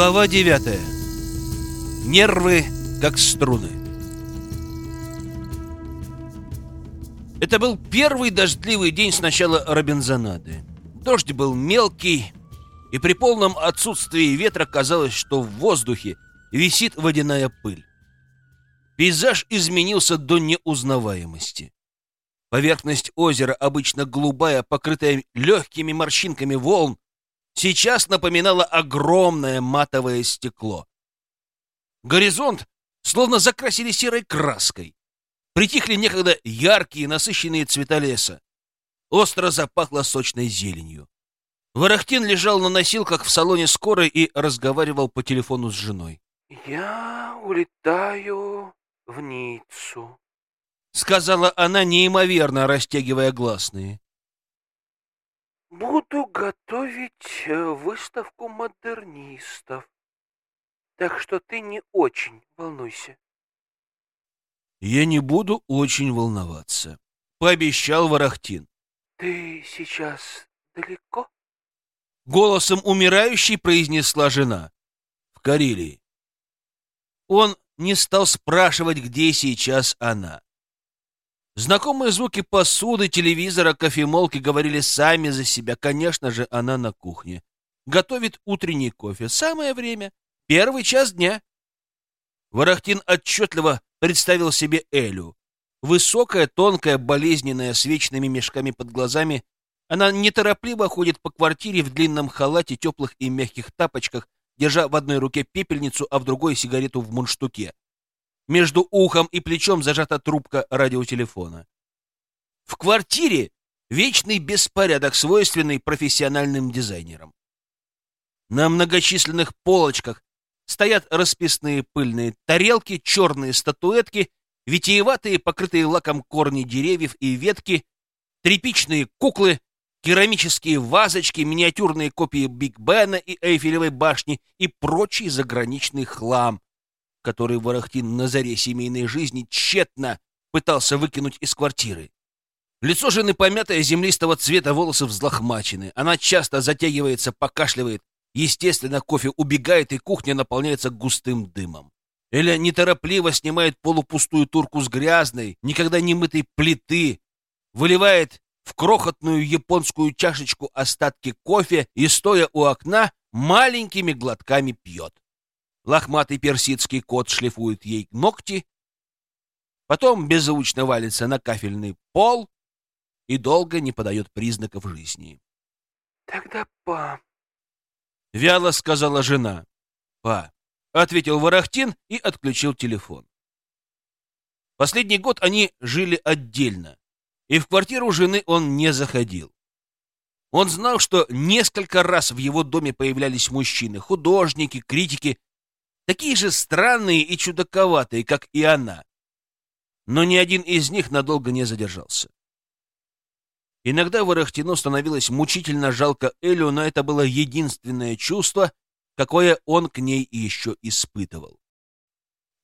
Глава 9. Нервы как струны. Это был первый дождливый день с начала Робинзонады. Дождь был мелкий, и при полном отсутствии ветра казалось, что в воздухе висит водяная пыль. Пейзаж изменился до неузнаваемости. Поверхность озера, обычно голубая, покрытая легкими морщинками волн, сейчас напоминала огромное матовое стекло. Горизонт словно закрасили серой краской. Притихли некогда яркие, насыщенные цвета леса. Остро запахло сочной зеленью. Ворохтин лежал на носилках в салоне скорой и разговаривал по телефону с женой. «Я улетаю в Ниццу», — сказала она, неимоверно растягивая гласные. «Буду готовить э, выставку модернистов, так что ты не очень волнуйся». «Я не буду очень волноваться», — пообещал Ворохтин. «Ты сейчас далеко?» Голосом умирающей произнесла жена. «В Карелии». Он не стал спрашивать, где сейчас она. Знакомые звуки посуды, телевизора, кофемолки говорили сами за себя. Конечно же, она на кухне. Готовит утренний кофе. Самое время. Первый час дня. Ворохтин отчетливо представил себе Элю. Высокая, тонкая, болезненная, с вечными мешками под глазами, она неторопливо ходит по квартире в длинном халате, теплых и мягких тапочках, держа в одной руке пепельницу, а в другой сигарету в мундштуке. Между ухом и плечом зажата трубка радиотелефона. В квартире вечный беспорядок, свойственный профессиональным дизайнерам. На многочисленных полочках стоят расписные пыльные тарелки, черные статуэтки, витиеватые, покрытые лаком корни деревьев и ветки, тряпичные куклы, керамические вазочки, миниатюрные копии Биг Бена и Эйфелевой башни и прочий заграничный хлам, который Ворохтин на заре семейной жизни тщетно пытался выкинуть из квартиры. Лицо жены помятое, землистого цвета, волосы взлохмачены. Она часто затягивается, покашливает, Естественно, кофе убегает, и кухня наполняется густым дымом. Эля неторопливо снимает полупустую турку с грязной, никогда не мытой плиты, выливает в крохотную японскую чашечку остатки кофе и, стоя у окна, маленькими глотками пьет. Лохматый персидский кот шлифует ей ногти, потом беззвучно валится на кафельный пол и долго не подает признаков жизни. — Тогда, па, — вяло сказала жена. «Па», — ответил Ворохтин и отключил телефон. Последний год они жили отдельно, и в квартиру жены он не заходил. Он знал, что несколько раз в его доме появлялись мужчины, художники, критики, такие же странные и чудаковатые, как и она. Но ни один из них надолго не задержался. Иногда Ворохтину становилось мучительно жалко Элю, но это было единственное чувство, какое он к ней еще испытывал.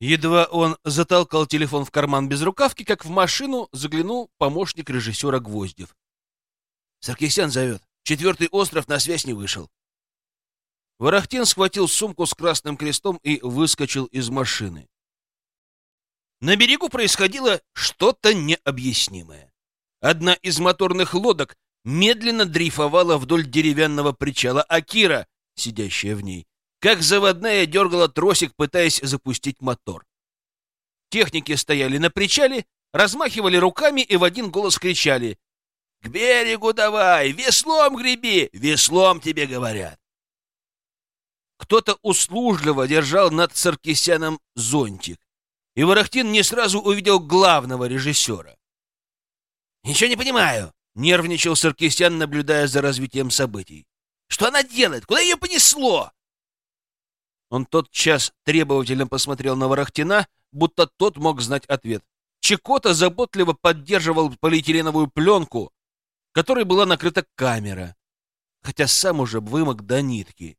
Едва он затолкал телефон в карман без рукавки, как в машину заглянул помощник режиссера Гвоздев. «Саркисян зовет. Четвертый остров на связь не вышел». Ворохтин схватил сумку с красным крестом и выскочил из машины. На берегу происходило что-то необъяснимое. Одна из моторных лодок медленно дрейфовала вдоль деревянного причала, а Кира, сидящая в ней, как заводная дергала тросик, пытаясь запустить мотор. Техники стояли на причале, размахивали руками и в один голос кричали «К берегу давай! Веслом греби! Веслом тебе говорят!» Кто-то услужливо держал над Саркисяном зонтик, и Ворохтин не сразу увидел главного режиссера. «Ничего не понимаю», — нервничал Саркисян, наблюдая за развитием событий. «Что она делает? Куда ее понесло?» Он тот час требовательно посмотрел на Ворохтина, будто тот мог знать ответ. Чекота заботливо поддерживал полиэтиленовую пленку, которой была накрыта камера, хотя сам уже вымок до нитки.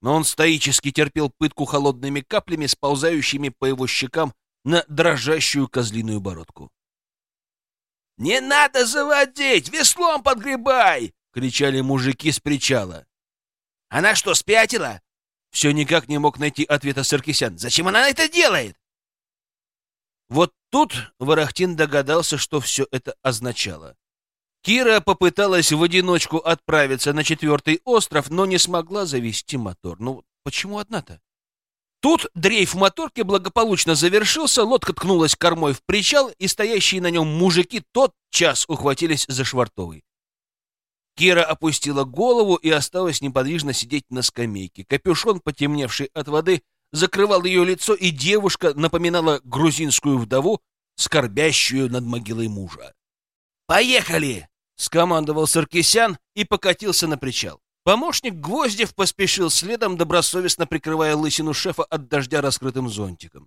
Но он стоически терпел пытку холодными каплями, сползающими по его щекам на дрожащую козлиную бородку. «Не надо заводить! Веслом подгребай!» — кричали мужики с причала. «Она что, спятила?» Все никак не мог найти ответа Саркисян. Зачем она это делает? Вот тут Ворохтин догадался, что все это означало. Кира попыталась в одиночку отправиться на четвертый остров, но не смогла завести мотор. Ну, почему одна-то? Тут дрейф моторки благополучно завершился, лодка ткнулась кормой в причал, и стоящие на нем мужики тот час ухватились за швартовый. Кира опустила голову и осталась неподвижно сидеть на скамейке. Капюшон, потемневший от воды, закрывал ее лицо, и девушка напоминала грузинскую вдову, скорбящую над могилой мужа. «Поехали!» — скомандовал Саркисян и покатился на причал. Помощник Гвоздев поспешил следом, добросовестно прикрывая лысину шефа от дождя раскрытым зонтиком.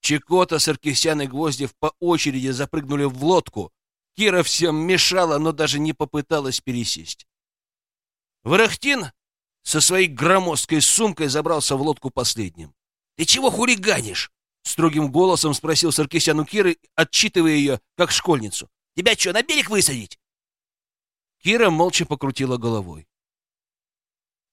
Чекота, Саркисян и Гвоздев по очереди запрыгнули в лодку, Кира всем мешала, но даже не попыталась пересесть. Ворохтин со своей громоздкой сумкой забрался в лодку последним. — Ты чего хулиганишь? — строгим голосом спросил Саркисян у Киры, отчитывая ее, как школьницу. — Тебя что, на берег высадить? Кира молча покрутила головой.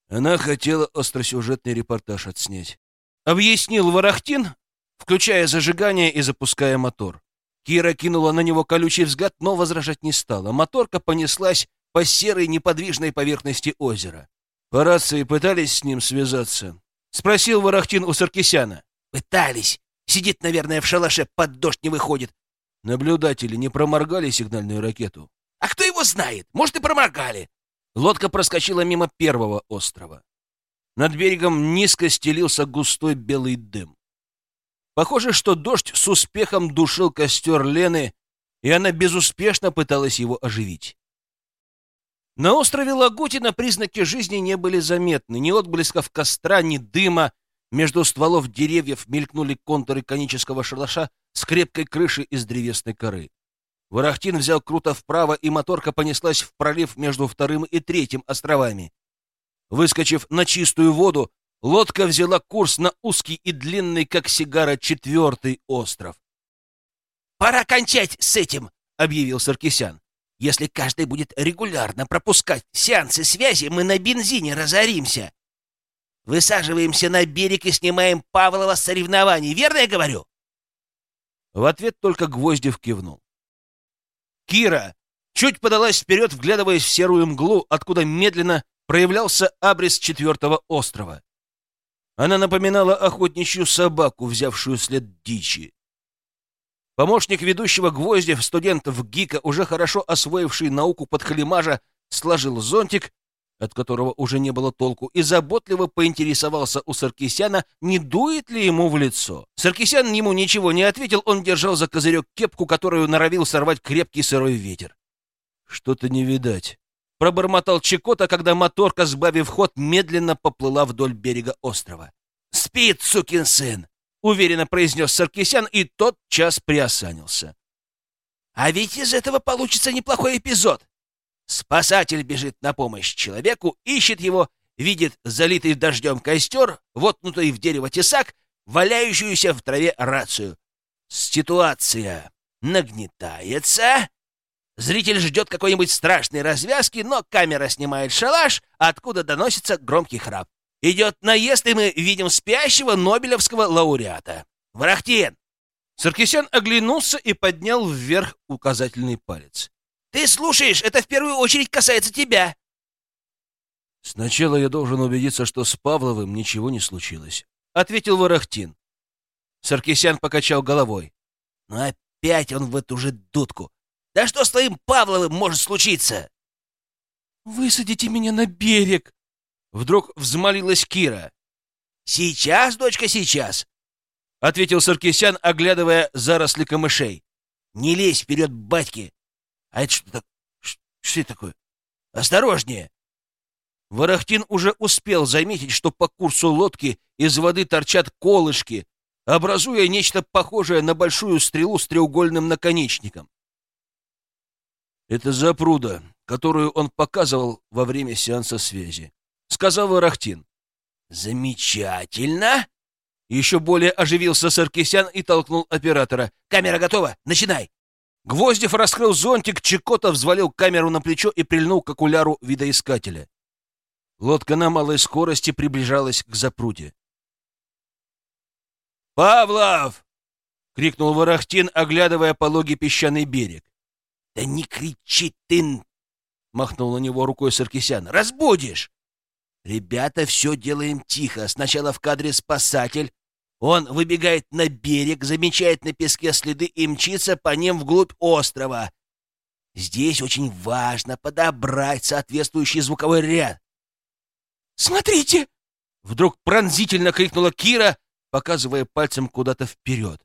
Она хотела остросюжетный репортаж отснять. Объяснил Ворохтин, включая зажигание и запуская мотор. Кира кинула на него колючий взгляд, но возражать не стала. Моторка понеслась по серой неподвижной поверхности озера. По рации пытались с ним связаться? Спросил Ворохтин у Саркисяна. Пытались. Сидит, наверное, в шалаше, под дождь не выходит. Наблюдатели не проморгали сигнальную ракету. А кто его знает? Может, и проморгали. Лодка проскочила мимо первого острова. Над берегом низко стелился густой белый дым. Похоже, что дождь с успехом душил костер Лены, и она безуспешно пыталась его оживить. На острове Лагутина признаки жизни не были заметны. Ни отблесков костра, ни дыма. Между стволов деревьев мелькнули контуры конического шалаша с крепкой крышей из древесной коры. Ворохтин взял круто вправо, и моторка понеслась в пролив между вторым и третьим островами. Выскочив на чистую воду, лодка взяла курс на узкий и длинный, как сигара, четвертый остров. «Пора кончать с этим!» — объявил Саркисян. «Если каждый будет регулярно пропускать сеансы связи, мы на бензине разоримся. Высаживаемся на берег и снимаем Павлова с соревнований, верно я говорю?» В ответ только Гвоздев кивнул. Кира чуть подалась вперед, вглядываясь в серую мглу, откуда медленно проявлялся абрис четвертого острова. Она напоминала охотничью собаку, взявшую след дичи. Помощник ведущего Гвоздев, студентов ГИКа, уже хорошо освоивший науку подхалимажа, сложил зонтик, от которого уже не было толку, и заботливо поинтересовался у Саркисяна, не дует ли ему в лицо. Саркисян ему ничего не ответил, он держал за козырек кепку, которую норовил сорвать крепкий сырой ветер. «Что-то не видать», пробормотал Чекота, когда моторка, сбавив ход, медленно поплыла вдоль берега острова. «Спит, сукин сын!» — уверенно произнес Саркисян, и тот час приосанился. «А ведь из этого получится неплохой эпизод. Спасатель бежит на помощь человеку, ищет его, видит залитый дождем костер, воткнутый в дерево тесак, валяющуюся в траве рацию. Ситуация нагнетается, Зритель ждет какой-нибудь страшной развязки, но камера снимает шалаш, откуда доносится громкий храп. Идет наезд, и мы видим спящего Нобелевского лауреата. Варахтин! Саркисян оглянулся и поднял вверх указательный палец. «Ты слушаешь, это в первую очередь касается тебя!» «Сначала я должен убедиться, что с Павловым ничего не случилось», — ответил Ворохтин. Саркисян покачал головой. «Ну опять он в эту же дудку. Да что с твоим Павловым может случиться? Высадите меня на берег! Вдруг взмолилась Кира. Сейчас, дочка, сейчас! Ответил Саркисян, оглядывая заросли камышей. Не лезь вперед, батьки! А это что так? Что это такое? Осторожнее! Ворохтин уже успел заметить, что по курсу лодки из воды торчат колышки, образуя нечто похожее на большую стрелу с треугольным наконечником. Это запруда, которую он показывал во время сеанса связи. Сказал Ворохтин. Замечательно! Еще более оживился Саркисян и толкнул оператора. Камера готова, начинай! Гвоздев раскрыл зонтик, Чекота взвалил камеру на плечо и прильнул к окуляру видоискателя. Лодка на малой скорости приближалась к запруде. «Павлов!» — крикнул Ворохтин, оглядывая пологий песчаный берег. «Да не кричи ты!» — махнул на него рукой Саркисян. «Разбудишь!» «Ребята, все делаем тихо. Сначала в кадре спасатель. Он выбегает на берег, замечает на песке следы и мчится по ним вглубь острова. Здесь очень важно подобрать соответствующий звуковой ряд. «Смотрите!» — вдруг пронзительно крикнула Кира, показывая пальцем куда-то вперед.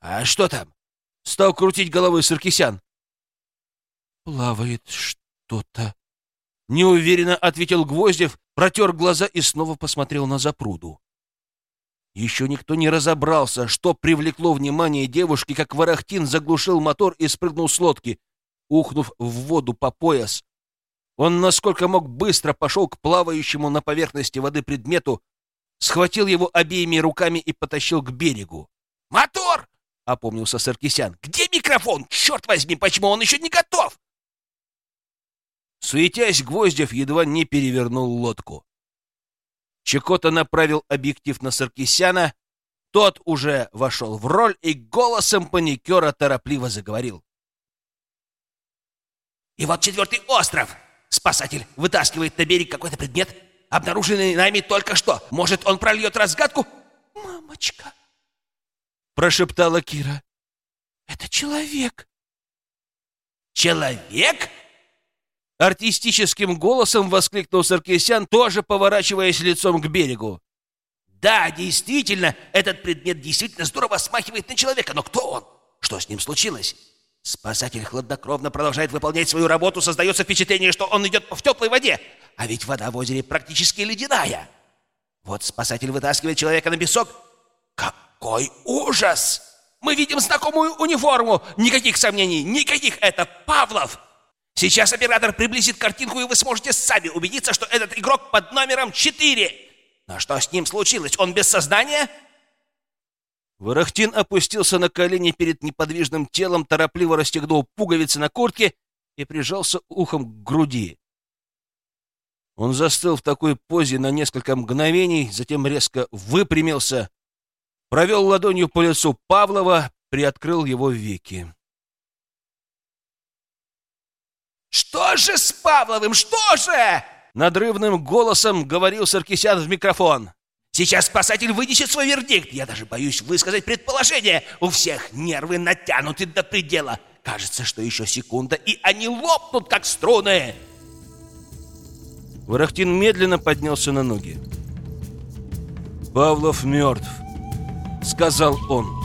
«А что там?» — стал крутить головой Саркисян. «Плавает что-то», — неуверенно ответил Гвоздев, протер глаза и снова посмотрел на запруду. Еще никто не разобрался, что привлекло внимание девушки, как Ворохтин заглушил мотор и спрыгнул с лодки, ухнув в воду по пояс. Он, насколько мог, быстро пошел к плавающему на поверхности воды предмету, схватил его обеими руками и потащил к берегу. «Мотор!» — опомнился Саркисян. «Где микрофон? Черт возьми, почему он еще не готов?» Суетясь, Гвоздев едва не перевернул лодку. Чекота направил объектив на Саркисяна, тот уже вошел в роль и голосом паникера торопливо заговорил. «И вот четвертый остров! Спасатель вытаскивает на берег какой-то предмет, обнаруженный нами только что. Может, он прольет разгадку?» «Мамочка!» — прошептала Кира. «Это человек!» «Человек?» Артистическим голосом воскликнул Саркисян, тоже поворачиваясь лицом к берегу. «Да, действительно, этот предмет действительно здорово смахивает на человека, но кто он? Что с ним случилось?» Спасатель хладнокровно продолжает выполнять свою работу, создается впечатление, что он идет в теплой воде, а ведь вода в озере практически ледяная. Вот спасатель вытаскивает человека на песок. Какой ужас! Мы видим знакомую униформу. Никаких сомнений, никаких. Это Павлов. Сейчас оператор приблизит картинку, и вы сможете сами убедиться, что этот игрок под номером 4. Но что с ним случилось? Он без сознания? Ворохтин опустился на колени перед неподвижным телом, торопливо расстегнул пуговицы на куртке и прижался ухом к груди. Он застыл в такой позе на несколько мгновений, затем резко выпрямился, провел ладонью по лицу Павлова, приоткрыл его веки. «Что же с Павловым? Что же?» Надрывным голосом говорил Саркисян в микрофон. «Сейчас спасатель вынесет свой вердикт. Я даже боюсь высказать предположение. У всех нервы натянуты до предела. Кажется, что еще секунда, и они лопнут, как струны!» Ворохтин медленно поднялся на ноги. «Павлов мертв», — сказал он.